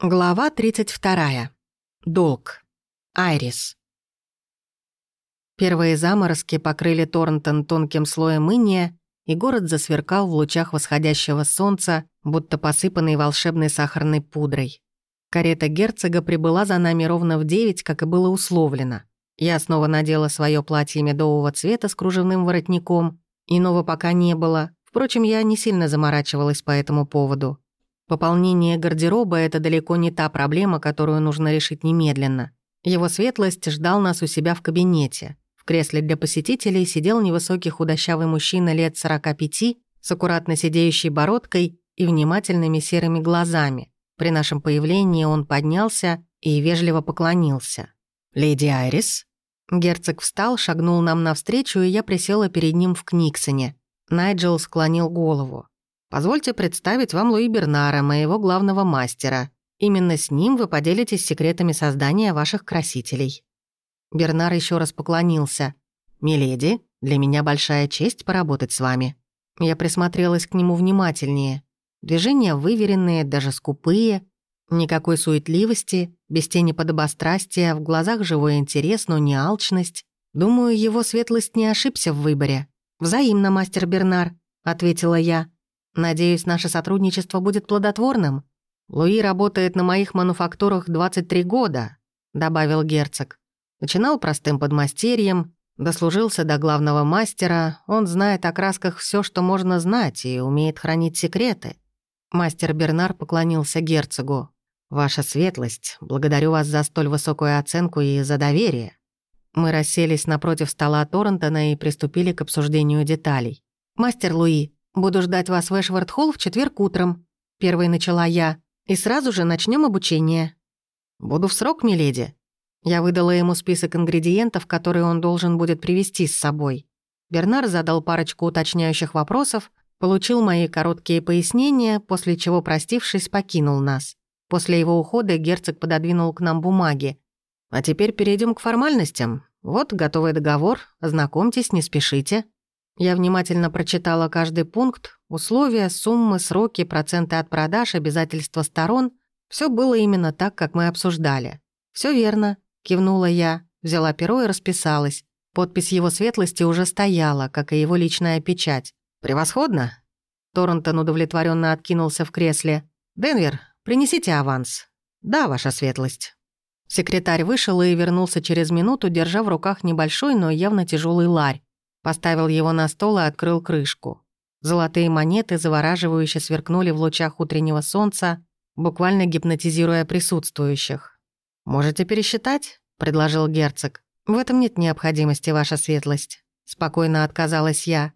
Глава 32. Долг. Айрис. Первые заморозки покрыли Торнтон тонким слоем иния, и город засверкал в лучах восходящего солнца, будто посыпанный волшебной сахарной пудрой. Карета герцога прибыла за нами ровно в девять, как и было условлено. Я снова надела свое платье медового цвета с кружевным воротником. Иного пока не было. Впрочем, я не сильно заморачивалась по этому поводу. Пополнение гардероба — это далеко не та проблема, которую нужно решить немедленно. Его светлость ждал нас у себя в кабинете. В кресле для посетителей сидел невысокий худощавый мужчина лет 45 с аккуратно сидеющей бородкой и внимательными серыми глазами. При нашем появлении он поднялся и вежливо поклонился. «Леди Айрис?» Герцог встал, шагнул нам навстречу, и я присела перед ним в Книксоне. Найджел склонил голову. Позвольте представить вам Луи Бернара, моего главного мастера. Именно с ним вы поделитесь секретами создания ваших красителей». Бернар еще раз поклонился. «Миледи, для меня большая честь поработать с вами». Я присмотрелась к нему внимательнее. Движения выверенные, даже скупые. Никакой суетливости, без тени подобострастия, в глазах живой интерес, но не алчность. Думаю, его светлость не ошибся в выборе. «Взаимно, мастер Бернар», — ответила я. Надеюсь, наше сотрудничество будет плодотворным. Луи работает на моих мануфактурах 23 года, добавил герцог. Начинал простым подмастерьем, дослужился до главного мастера, он знает о красках все, что можно знать, и умеет хранить секреты. Мастер Бернар поклонился герцогу. «Ваша светлость, благодарю вас за столь высокую оценку и за доверие». Мы расселись напротив стола Торрентона и приступили к обсуждению деталей. «Мастер Луи, Буду ждать вас в Эшвард-Холл в четверг утром. Первой начала я. И сразу же начнем обучение. Буду в срок, миледи. Я выдала ему список ингредиентов, которые он должен будет привезти с собой. Бернар задал парочку уточняющих вопросов, получил мои короткие пояснения, после чего, простившись, покинул нас. После его ухода герцог пододвинул к нам бумаги. «А теперь перейдем к формальностям. Вот готовый договор, ознакомьтесь, не спешите». Я внимательно прочитала каждый пункт, условия, суммы, сроки, проценты от продаж, обязательства сторон. Все было именно так, как мы обсуждали. Все верно», — кивнула я, взяла перо и расписалась. Подпись его светлости уже стояла, как и его личная печать. «Превосходно!» Торрентон удовлетворенно откинулся в кресле. «Денвер, принесите аванс». «Да, ваша светлость». Секретарь вышел и вернулся через минуту, держа в руках небольшой, но явно тяжелый ларь. Поставил его на стол и открыл крышку. Золотые монеты завораживающе сверкнули в лучах утреннего солнца, буквально гипнотизируя присутствующих. «Можете пересчитать?» — предложил герцог. «В этом нет необходимости, ваша светлость». Спокойно отказалась я.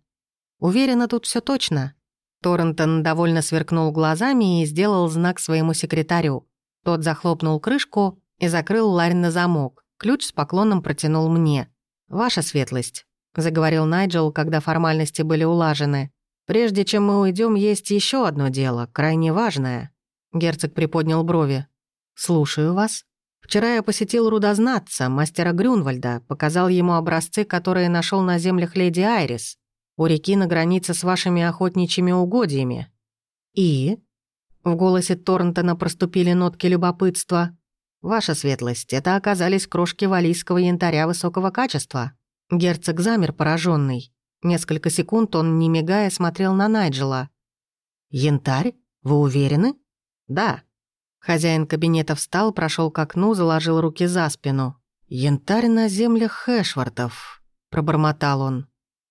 «Уверена, тут все точно». Торрентон довольно сверкнул глазами и сделал знак своему секретарю. Тот захлопнул крышку и закрыл ларь на замок. Ключ с поклоном протянул мне. «Ваша светлость, — заговорил Найджел, когда формальности были улажены. «Прежде чем мы уйдем, есть еще одно дело, крайне важное». Герцог приподнял брови. «Слушаю вас». «Вчера я посетил рудознатца, мастера Грюнвальда, показал ему образцы, которые нашел на землях леди Айрис, у реки на границе с вашими охотничьими угодьями». «И?» В голосе Торнтона проступили нотки любопытства. «Ваша светлость, это оказались крошки валийского янтаря высокого качества». Герцог замер пораженный. Несколько секунд он, не мигая, смотрел на Найджела. «Янтарь? Вы уверены?» «Да». Хозяин кабинета встал, прошел к окну, заложил руки за спину. «Янтарь на землях Хэшвартов», — пробормотал он.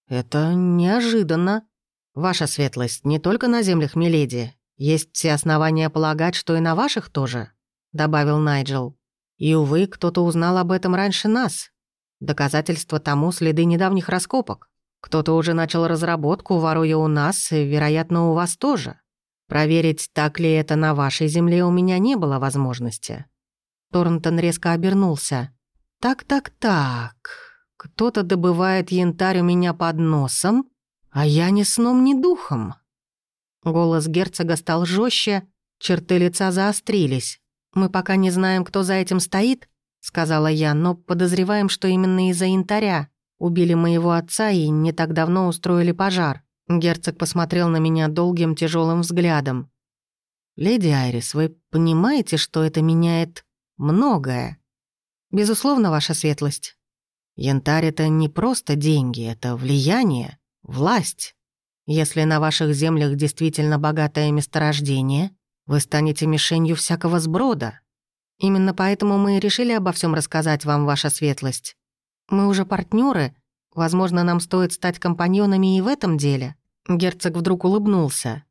«Это неожиданно. Ваша светлость, не только на землях Миледи. Есть все основания полагать, что и на ваших тоже», — добавил Найджел. «И, увы, кто-то узнал об этом раньше нас. Доказательства тому следы недавних раскопок. Кто-то уже начал разработку, воруя у нас, и, вероятно, у вас тоже. Проверить, так ли это на вашей земле, у меня не было возможности». Торнтон резко обернулся. «Так-так-так. Кто-то добывает янтарь у меня под носом, а я ни сном, ни духом». Голос герцога стал жестче, черты лица заострились. «Мы пока не знаем, кто за этим стоит, сказала я, но подозреваем, что именно из-за янтаря убили моего отца и не так давно устроили пожар. Герцог посмотрел на меня долгим тяжелым взглядом. «Леди Айрис, вы понимаете, что это меняет многое?» «Безусловно, ваша светлость». «Янтарь — это не просто деньги, это влияние, власть. Если на ваших землях действительно богатое месторождение, вы станете мишенью всякого сброда. Именно поэтому мы решили обо всем рассказать вам, ваша светлость. Мы уже партнеры, возможно, нам стоит стать компаньонами и в этом деле». Герцог вдруг улыбнулся.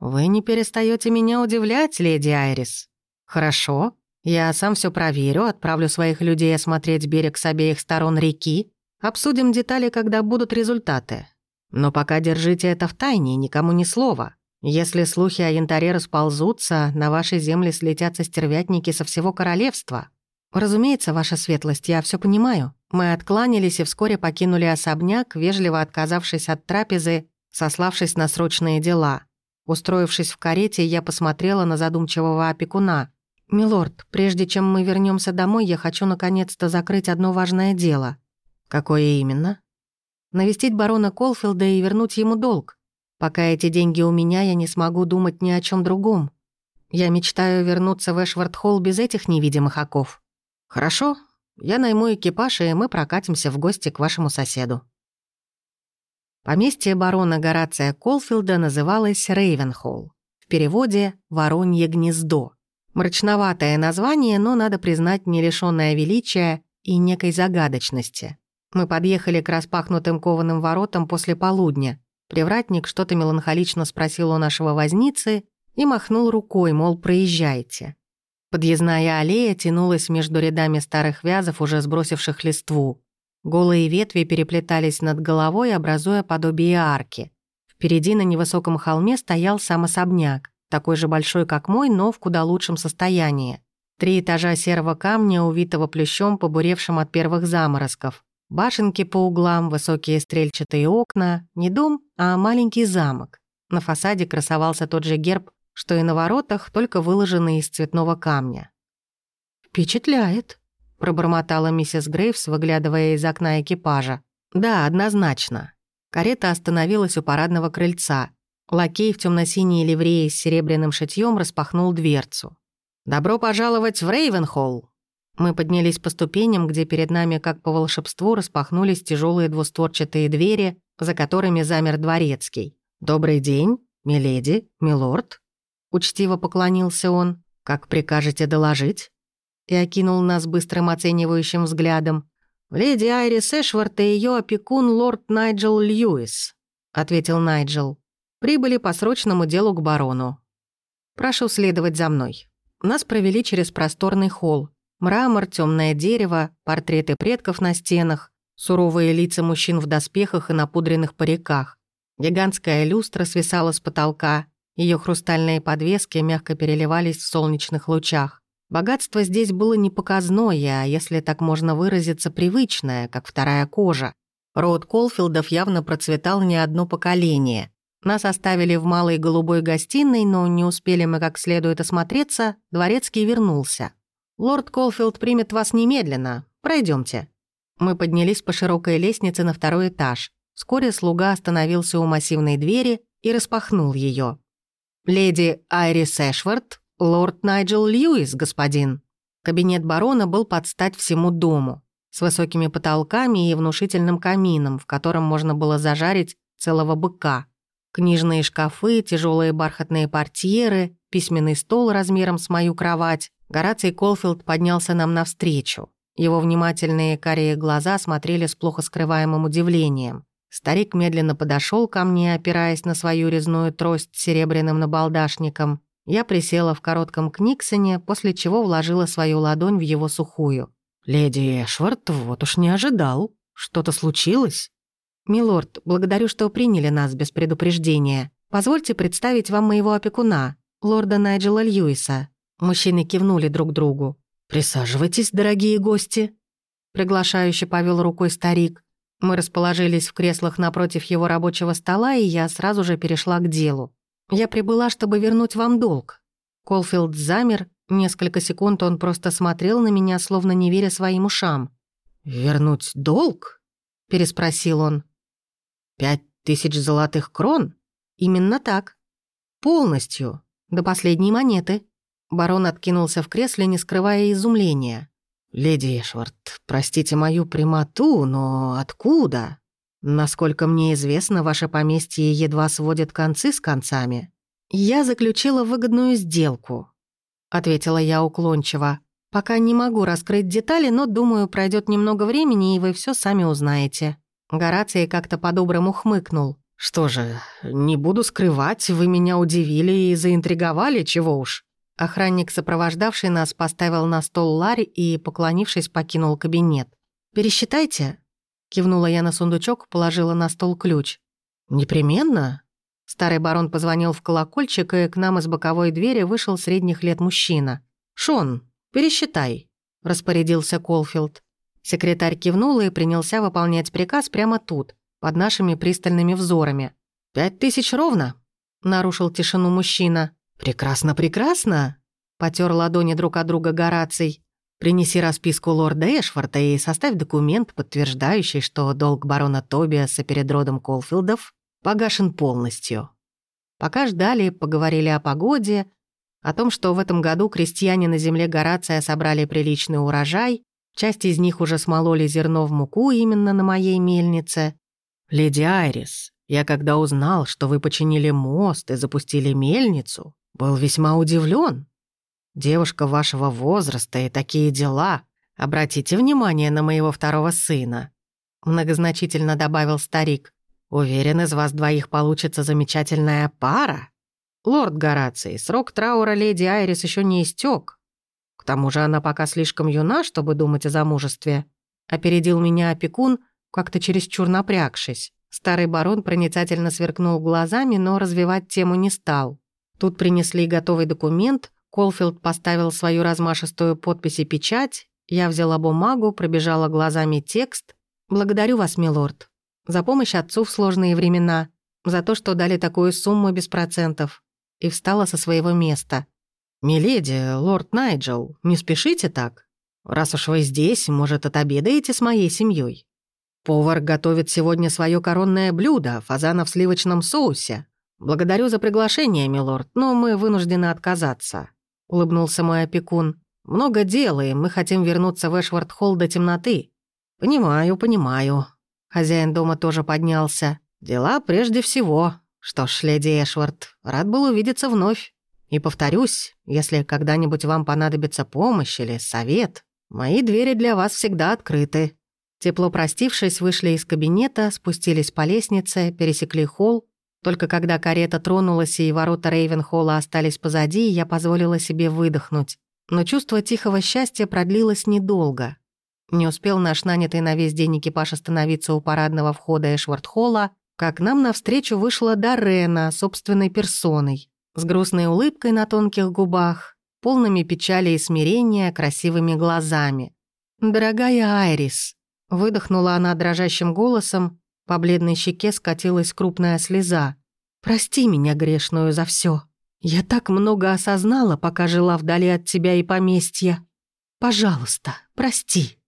«Вы не перестаете меня удивлять, леди Айрис. Хорошо, я сам все проверю, отправлю своих людей осмотреть берег с обеих сторон реки, обсудим детали, когда будут результаты. Но пока держите это в тайне, никому ни слова. Если слухи о янтаре расползутся, на вашей земле слетятся стервятники со всего королевства. Разумеется, ваша светлость, я все понимаю. Мы откланялись и вскоре покинули особняк, вежливо отказавшись от трапезы, сославшись на срочные дела. Устроившись в карете, я посмотрела на задумчивого опекуна. «Милорд, прежде чем мы вернемся домой, я хочу наконец-то закрыть одно важное дело». «Какое именно?» «Навестить барона Колфилда и вернуть ему долг. Пока эти деньги у меня, я не смогу думать ни о чем другом. Я мечтаю вернуться в Эшвард-Холл без этих невидимых оков». «Хорошо, я найму экипаж, и мы прокатимся в гости к вашему соседу». Поместье барона Горация Колфилда называлось Рейвенхолл. В переводе «Воронье гнездо». Мрачноватое название, но, надо признать, не лишённое величия и некой загадочности. Мы подъехали к распахнутым кованым воротам после полудня. Привратник что-то меланхолично спросил у нашего возницы и махнул рукой, мол, проезжайте. Подъездная аллея тянулась между рядами старых вязов, уже сбросивших листву. Голые ветви переплетались над головой, образуя подобие арки. Впереди на невысоком холме стоял сам особняк, такой же большой, как мой, но в куда лучшем состоянии. Три этажа серого камня, увитого плющом, побуревшим от первых заморозков. Башенки по углам, высокие стрельчатые окна. Не дом, а маленький замок. На фасаде красовался тот же герб, что и на воротах, только выложенный из цветного камня. «Впечатляет», пробормотала миссис Грейвс, выглядывая из окна экипажа. «Да, однозначно». Карета остановилась у парадного крыльца. Лакей в темно-синей ливрее с серебряным шитьем распахнул дверцу. «Добро пожаловать в Рейвенхолл!» Мы поднялись по ступеням, где перед нами, как по волшебству, распахнулись тяжелые двустворчатые двери, за которыми замер дворецкий. «Добрый день, миледи, милорд!» Учтиво поклонился он. «Как прикажете доложить?» и окинул нас быстрым оценивающим взглядом. «Леди Айрис Эшвард и ее опекун лорд Найджел Льюис», — ответил Найджел. «Прибыли по срочному делу к барону. Прошу следовать за мной». Нас провели через просторный холл. Мрамор, темное дерево, портреты предков на стенах, суровые лица мужчин в доспехах и напудренных париках. Гигантская люстра свисала с потолка, ее хрустальные подвески мягко переливались в солнечных лучах. Богатство здесь было не показное, а, если так можно выразиться, привычное, как вторая кожа. Род Колфилдов явно процветал не одно поколение. Нас оставили в малой голубой гостиной, но не успели мы как следует осмотреться, дворецкий вернулся. «Лорд Колфилд примет вас немедленно. Пройдемте. Мы поднялись по широкой лестнице на второй этаж. Вскоре слуга остановился у массивной двери и распахнул ее. «Леди Айрис Эшвард «Лорд Найджел Льюис, господин». Кабинет барона был под стать всему дому, с высокими потолками и внушительным камином, в котором можно было зажарить целого быка. Книжные шкафы, тяжелые бархатные портьеры, письменный стол размером с мою кровать. Гораций Колфилд поднялся нам навстречу. Его внимательные карие глаза смотрели с плохо скрываемым удивлением. Старик медленно подошел ко мне, опираясь на свою резную трость с серебряным набалдашником. Я присела в коротком книксоне, после чего вложила свою ладонь в его сухую. «Леди Эшвард, вот уж не ожидал. Что-то случилось?» «Милорд, благодарю, что приняли нас без предупреждения. Позвольте представить вам моего опекуна, лорда Найджела Льюиса». Мужчины кивнули друг другу. «Присаживайтесь, дорогие гости», — приглашающе повел рукой старик. Мы расположились в креслах напротив его рабочего стола, и я сразу же перешла к делу. «Я прибыла, чтобы вернуть вам долг». Колфилд замер, несколько секунд он просто смотрел на меня, словно не веря своим ушам. «Вернуть долг?» — переспросил он. «Пять тысяч золотых крон?» «Именно так. Полностью. До последней монеты». Барон откинулся в кресле, не скрывая изумления. «Леди Эшвард, простите мою прямоту, но откуда? Насколько мне известно, ваше поместье едва сводит концы с концами». «Я заключила выгодную сделку», — ответила я уклончиво. «Пока не могу раскрыть детали, но, думаю, пройдет немного времени, и вы все сами узнаете». Гораций как-то по-доброму хмыкнул. «Что же, не буду скрывать, вы меня удивили и заинтриговали, чего уж». Охранник, сопровождавший нас, поставил на стол ларь и, поклонившись, покинул кабинет. «Пересчитайте», — кивнула я на сундучок, положила на стол ключ. «Непременно?» Старый барон позвонил в колокольчик, и к нам из боковой двери вышел средних лет мужчина. «Шон, пересчитай», — распорядился Колфилд. Секретарь кивнул и принялся выполнять приказ прямо тут, под нашими пристальными взорами. «Пять тысяч ровно», — нарушил тишину мужчина. «Прекрасно, прекрасно!» — потер ладони друг от друга Гораций. «Принеси расписку лорда Эшфорта и составь документ, подтверждающий, что долг барона Тобиаса перед родом Колфилдов погашен полностью». Пока ждали, поговорили о погоде, о том, что в этом году крестьяне на земле Горация собрали приличный урожай, часть из них уже смололи зерно в муку именно на моей мельнице. «Леди Айрис, я когда узнал, что вы починили мост и запустили мельницу, был весьма удивлен. Девушка вашего возраста и такие дела. Обратите внимание на моего второго сына. Многозначительно добавил старик. Уверен, из вас двоих получится замечательная пара. Лорд Гораций, срок траура леди Айрис еще не истек. К тому же она пока слишком юна, чтобы думать о замужестве. Опередил меня опекун, как-то чересчур напрягшись. Старый барон проницательно сверкнул глазами, но развивать тему не стал. Тут принесли готовый документ, Колфилд поставил свою размашистую подпись и печать, я взяла бумагу, пробежала глазами текст. «Благодарю вас, милорд, за помощь отцу в сложные времена, за то, что дали такую сумму без процентов». И встала со своего места. «Миледи, лорд Найджел, не спешите так. Раз уж вы здесь, может, отобедаете с моей семьей. Повар готовит сегодня свое коронное блюдо, фазана в сливочном соусе. «Благодарю за приглашение, милорд, но мы вынуждены отказаться», — улыбнулся мой опекун. «Много дел, и мы хотим вернуться в Эшвард-холл до темноты». «Понимаю, понимаю». Хозяин дома тоже поднялся. «Дела прежде всего. Что ж, леди Эшвард, рад был увидеться вновь. И повторюсь, если когда-нибудь вам понадобится помощь или совет, мои двери для вас всегда открыты». Тепло простившись, вышли из кабинета, спустились по лестнице, пересекли холл, только когда карета тронулась и ворота Рейвенхолла остались позади, я позволила себе выдохнуть. Но чувство тихого счастья продлилось недолго. Не успел наш нанятый на весь день экипаж остановиться у парадного входа Эшвард-холла, как нам навстречу вышла Дарена собственной персоной, с грустной улыбкой на тонких губах, полными печали и смирения, красивыми глазами. «Дорогая Айрис», — выдохнула она дрожащим голосом, по бледной щеке скатилась крупная слеза. «Прости меня грешную за все. Я так много осознала, пока жила вдали от тебя и поместья. Пожалуйста, прости».